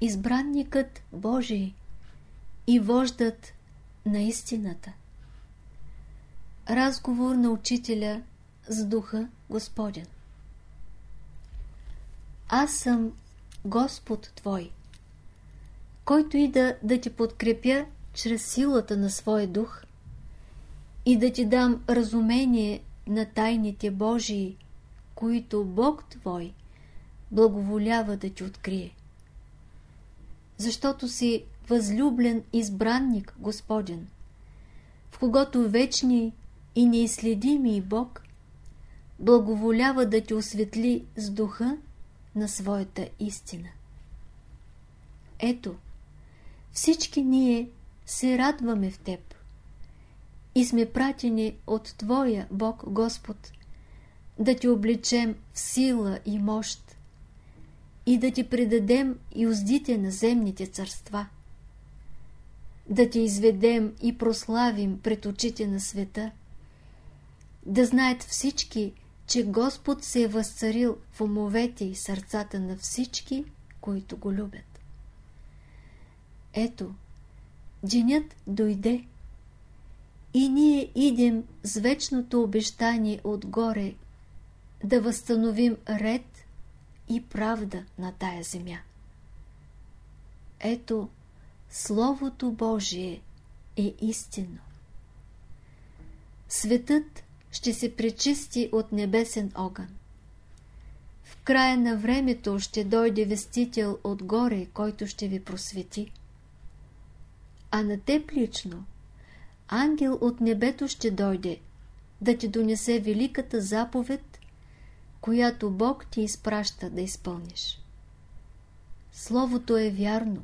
избранникът Божий и вождат на истината. Разговор на учителя с Духа Господен Аз съм Господ Твой, който и да, да ти подкрепя чрез силата на своя дух и да ти дам разумение на тайните Божии, които Бог Твой благоволява да ти открие. Защото си възлюблен избранник Господен, в когото вечни и неизследими Бог благоволява да ти осветли с духа на своята истина. Ето, всички ние се радваме в Теб и сме пратени от Твоя Бог Господ да Ти облечем в сила и мощ и да Ти предадем и уздите на земните царства, да Ти изведем и прославим пред очите на света, да знаят всички, че Господ се е възцарил в умовете и сърцата на всички, които го любят. Ето, денят дойде и ние идем с вечното обещание отгоре да възстановим ред и правда на тая земя. Ето, Словото Божие е истинно. Светът ще се пречисти от небесен огън. В края на времето ще дойде вестител отгоре, който ще ви просвети. А на теб лично, ангел от небето ще дойде, да ти донесе великата заповед, която Бог ти изпраща да изпълниш. Словото е вярно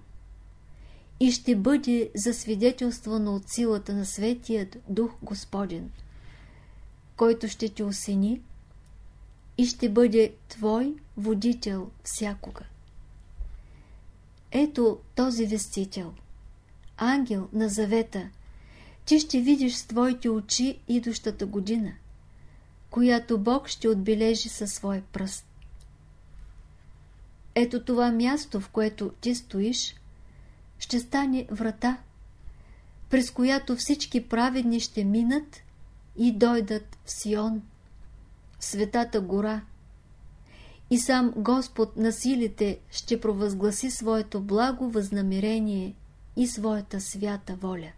и ще бъде засвидетелствано от силата на Светият Дух Господен – който ще те осени и ще бъде твой водител всякога. Ето този вестител, ангел на завета, ти ще видиш с твоите очи идущата година, която Бог ще отбележи със свой пръст. Ето това място, в което ти стоиш, ще стане врата, през която всички праведни ще минат и дойдат в Сион, в светата гора. И сам Господ на силите ще провъзгласи своето благо възнамерение и своята свята воля.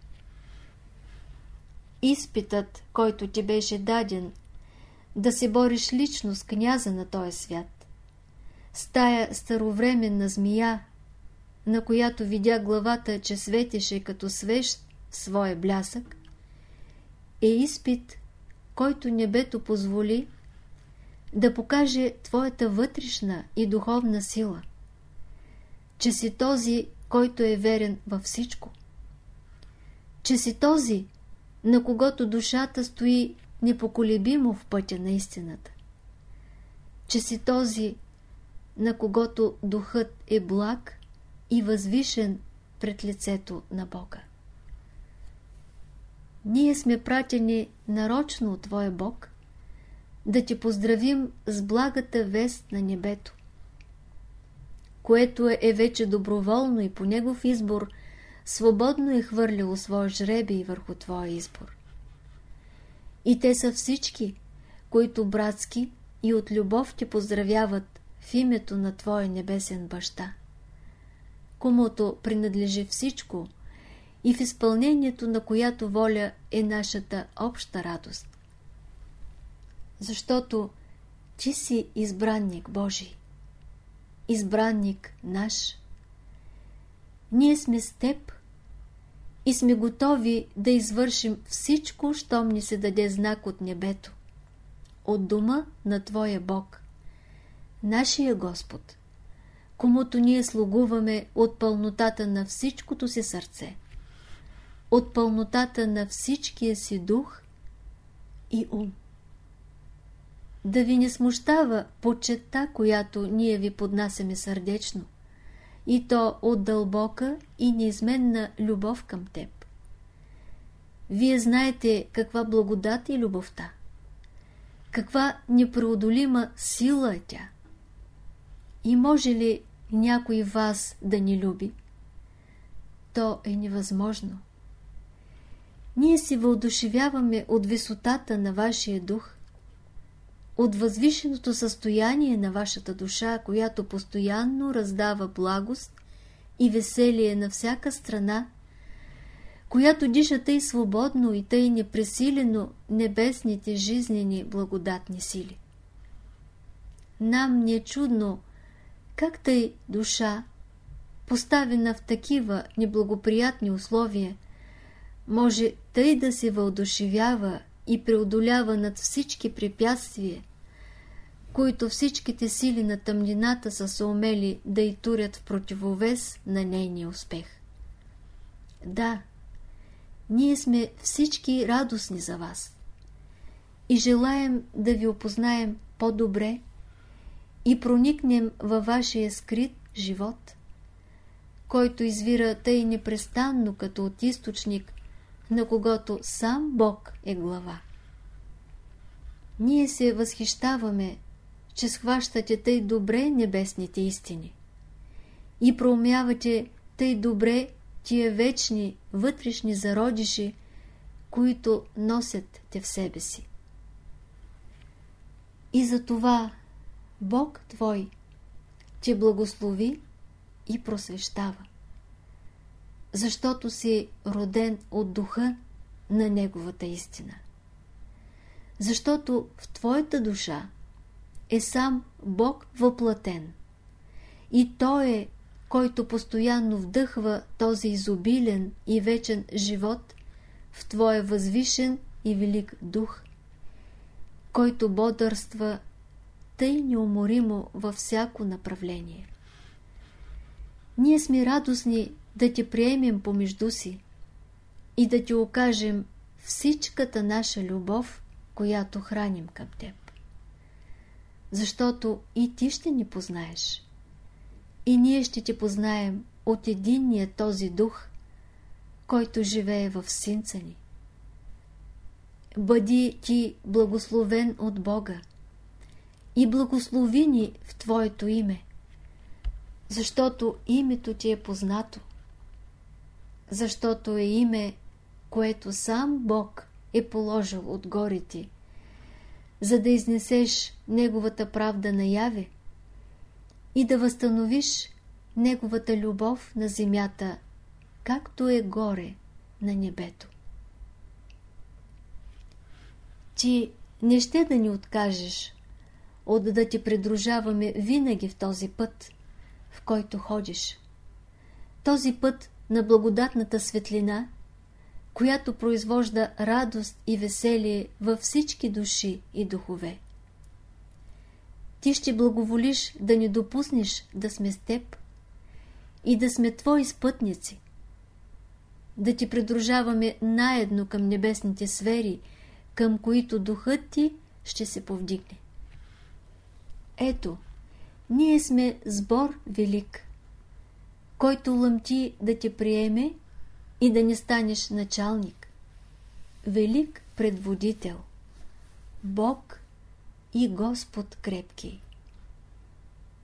Изпитът, който ти беше даден, да се бориш лично с княза на този свят. Стая старовременна змия, на която видя главата, че светеше като свещ своя блясък, е изпит, който небето позволи да покаже твоята вътрешна и духовна сила, че си този, който е верен във всичко, че си този, на когото душата стои непоколебимо в пътя на истината, че си този, на когото духът е благ и възвишен пред лицето на Бога. Ние сме пратени нарочно от Твоя Бог да Ти поздравим с благата вест на небето, което е вече доброволно и по Негов избор свободно е хвърлило своя жребий върху Твоя избор. И те са всички, които братски и от любов Ти поздравяват в името на Твоя небесен баща, комуто принадлежи всичко – и в изпълнението на която воля е нашата обща радост. Защото ти си избранник Божий, избранник наш. Ние сме с теб и сме готови да извършим всичко, щом ни се даде знак от небето, от дома на Твоя Бог, нашия Господ, комуто ние слугуваме от пълнотата на всичкото си сърце от пълнотата на всичкия си дух и ум. Да ви не смущава почета, която ние ви поднасяме сърдечно, и то от дълбока и неизменна любов към теб. Вие знаете каква благодат и любовта, каква непреодолима сила е тя. И може ли някой вас да ни люби. То е невъзможно. Ние се въодушевяваме от висотата на вашия дух, от възвишеното състояние на вашата душа, която постоянно раздава благост и веселие на всяка страна, която диша тъй свободно и тъй непресилено небесните жизнени благодатни сили. Нам ни е чудно, как тъй душа, поставена в такива неблагоприятни условия, може тъй да се въодушевява и преодолява над всички препятствия, които всичките сили на тъмнината са се умели да й турят в противовес на нейния успех. Да, ние сме всички радостни за вас и желаем да ви опознаем по-добре и проникнем във вашия скрит живот, който извира тъй непрестанно като от източник, на когото сам Бог е глава. Ние се възхищаваме, че схващате тъй добре небесните истини и проумявате тъй добре тия вечни вътрешни зародиши, които носят те в себе си. И за това Бог Твой те благослови и просвещава, защото си роден от духа на Неговата истина. Защото в Твоята душа е сам Бог въплатен и Той е, който постоянно вдъхва този изобилен и вечен живот в Твоя възвишен и велик дух, който бодърства тъй неуморимо във всяко направление. Ние сме радостни да те приемем помежду си и да ти окажем всичката наша любов, която храним към теб. Защото и ти ще ни познаеш. И ние ще те познаем от единния този дух, който живее в синца ни. Бъди ти благословен от Бога и благослови ни в Твоето име, защото името Ти е познато, защото е име, което сам Бог е положил отгоре Ти, за да изнесеш Неговата правда наяве и да възстановиш Неговата любов на земята, както е горе на небето. Ти не ще да ни откажеш от да ти придружаваме винаги в този път, в който ходиш. Този път на благодатната светлина, която произвожда радост и веселие във всички души и духове. Ти ще благоволиш да ни допуснеш да сме с теб и да сме твои спътници, да ти придружаваме наедно към небесните сфери, към които духът ти ще се повдигне. Ето, ние сме сбор велик, който лъмти да те приеме и да не станеш началник. Велик предводител, Бог и Господ крепки.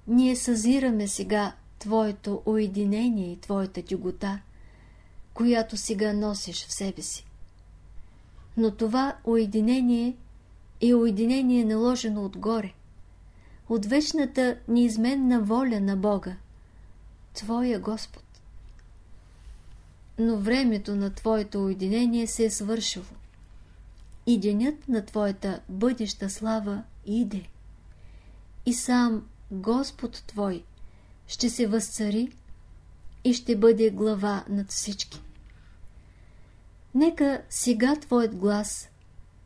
Ние съзираме сега Твоето уединение и Твоята тюгота, която сега носиш в себе си. Но това уединение е уединение наложено отгоре – от вечната неизменна воля на Бога, Твоя Господ. Но времето на Твоето уединение се е свършило и денят на Твоята бъдеща слава иде. И сам Господ Твой ще се възцари и ще бъде глава над всички. Нека сега Твоят глас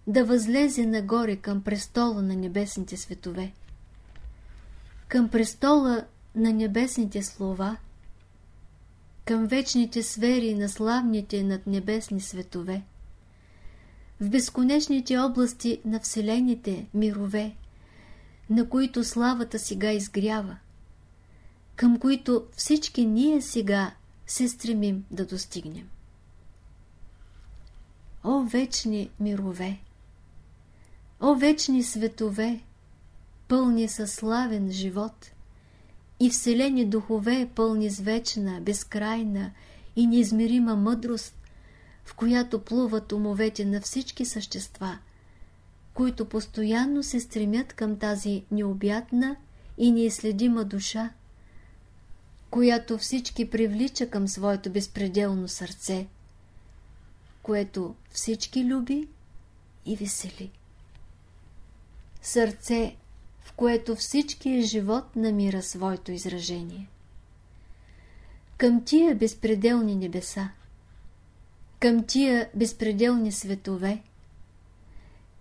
да възлезе нагоре към престола на небесните светове към престола на небесните слова, към вечните сфери на славните над небесни светове, в безконечните области на вселените мирове, на които славата сега изгрява, към които всички ние сега се стремим да достигнем. О вечни мирове! О вечни светове! пълни със славен живот и вселени духове, пълни с вечна, безкрайна и неизмерима мъдрост, в която плуват умовете на всички същества, които постоянно се стремят към тази необятна и неизследима душа, която всички привлича към своето безпределно сърце, което всички люби и весели. Сърце, в което всичкият живот намира своето изражение. Към тия безпределни небеса, към тия безпределни светове,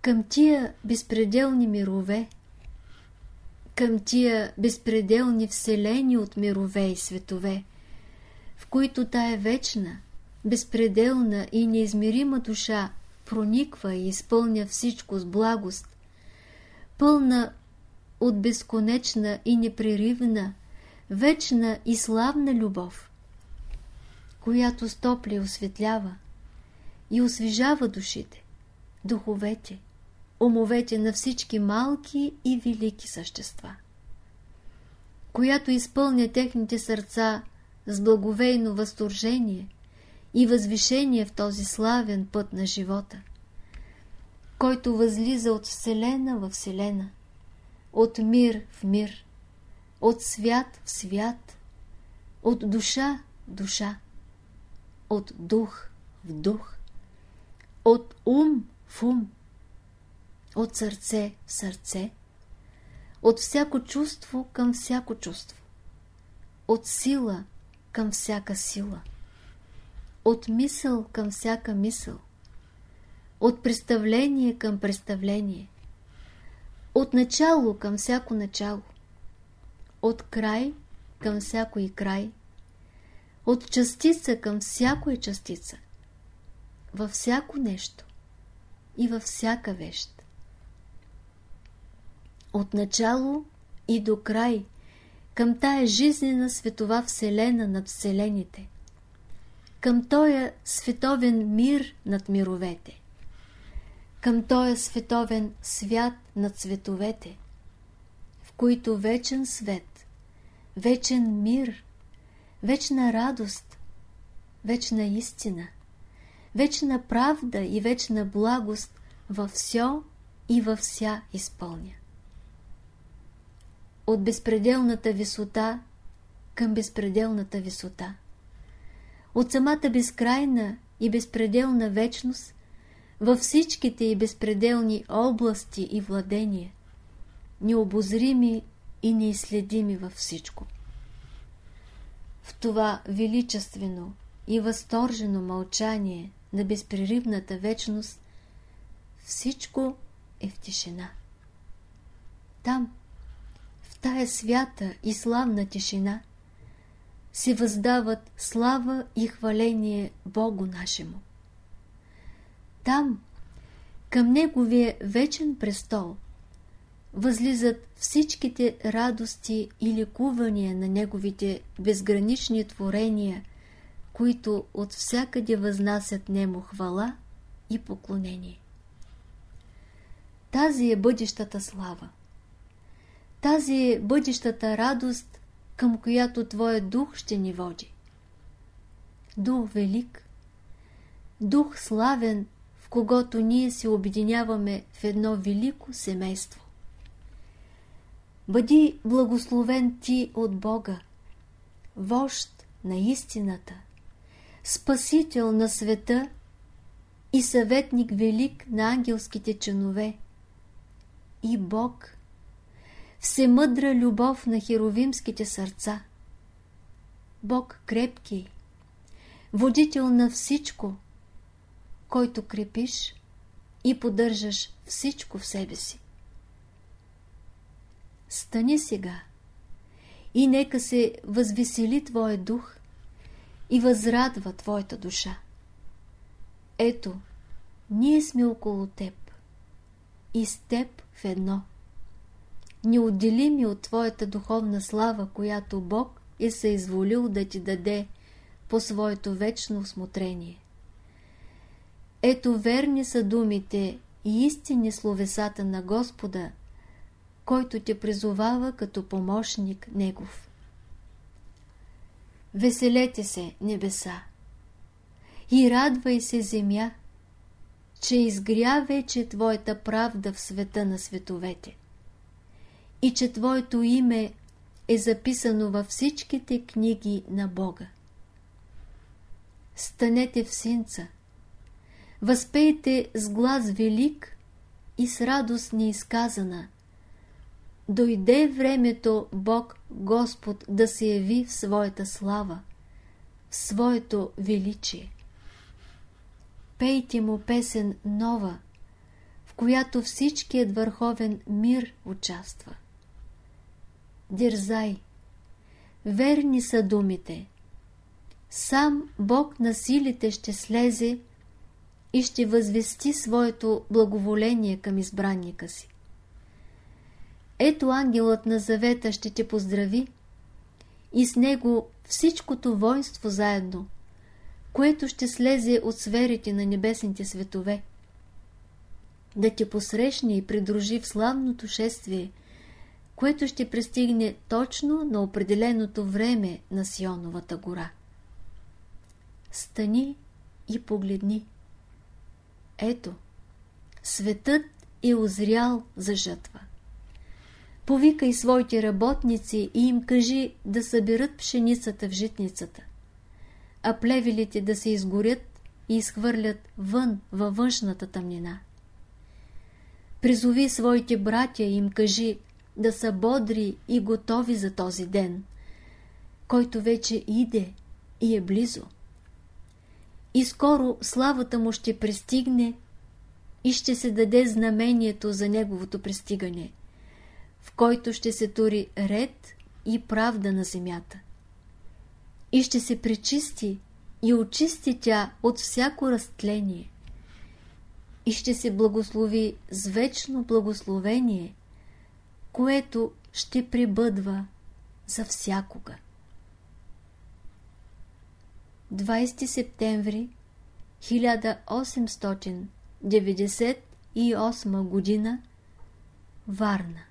към тия безпределни мирове, към тия безпределни вселени от мирове и светове, в които тая вечна, безпределна и неизмерима душа прониква и изпълня всичко с благост, пълна от безконечна и непреривна, вечна и славна любов, която стопли осветлява и освежава душите, духовете, умовете на всички малки и велики същества, която изпълня техните сърца с благовейно възторжение и възвишение в този славен път на живота, който възлиза от Вселена в Вселена, от мир в мир, от свят в свят, от душа в душа, от дух в дух, от ум в ум, от сърце в сърце, от всяко чувство към всяко чувство, от сила към всяка сила, от мисъл към всяка мисъл, от представление към представление, от начало към всяко начало, от край към всяко и край, от частица към всяко и частица, във всяко нещо. И във всяка вещ. От начало и до край. Към тая жизнена светова вселена над вселените, към тоя световен мир над мировете, към тоя световен свят над световете, в които вечен свет, вечен мир, вечна радост, вечна истина, вечна правда и вечна благост във все и във вся изпълня от безпределната висота към безпределната висота. От самата безкрайна и безпределна вечност във всичките и безпределни области и владения, необозрими и неизследими във всичко. В това величествено и възторжено мълчание на безпреривната вечност всичко е в тишина. Там, тая свята и славна тишина се въздават слава и хваление Богу нашему. Там, към Неговия вечен престол, възлизат всичките радости и лекувания на Неговите безгранични творения, които от всякъде възнасят Нему хвала и поклонение. Тази е бъдещата слава. Тази е бъдещата радост, към която Твоя дух ще ни води. Дух велик, дух славен, в когото ние се обединяваме в едно велико семейство. Бъди благословен Ти от Бога, вожд на истината, спасител на света и съветник велик на ангелските чинове, и Бог – всемъдра любов на херовимските сърца. Бог крепки, водител на всичко, който крепиш и поддържаш всичко в себе си. Стани сега и нека се възвесели Твоя дух и възрадва Твоята душа. Ето, ние сме около Теб и с Теб в едно – неотделими от Твоята духовна слава, която Бог е се изволил да ти даде по своето вечно осмотрение. Ето верни са думите и истинни словесата на Господа, който те призовава като помощник Негов. Веселете се, небеса! И радвай се, земя, че изгря вече Твоята правда в света на световете и че Твоето име е записано във всичките книги на Бога. Станете в синца, възпейте с глас велик и с радост неизказана. Дойде времето Бог Господ да се яви в своята слава, в своето величие. Пейте му песен нова, в която всичкият върховен мир участва. Дерзай, верни са думите. Сам Бог на силите ще слезе и ще възвести своето благоволение към избранника си. Ето ангелът на завета ще те поздрави и с него всичкото воинство заедно, което ще слезе от сферите на небесните светове, да те посрещне и придружи в славното шествие, което ще пристигне точно на определеното време на Сионовата гора. Стани и погледни. Ето, светът е озрял за жътва. Повикай своите работници и им кажи да съберат пшеницата в житницата, а плевелите да се изгорят и изхвърлят вън във външната тъмнина. Призови своите братя и им кажи да са бодри и готови за този ден, който вече иде и е близо и скоро славата му ще пристигне и ще се даде знамението за неговото пристигане, в който ще се тури ред и правда на земята. И ще се пречисти и очисти тя от всяко разтление. И ще се благослови с вечно благословение, което ще прибъдва за всякога. 20 септември 1898 година Варна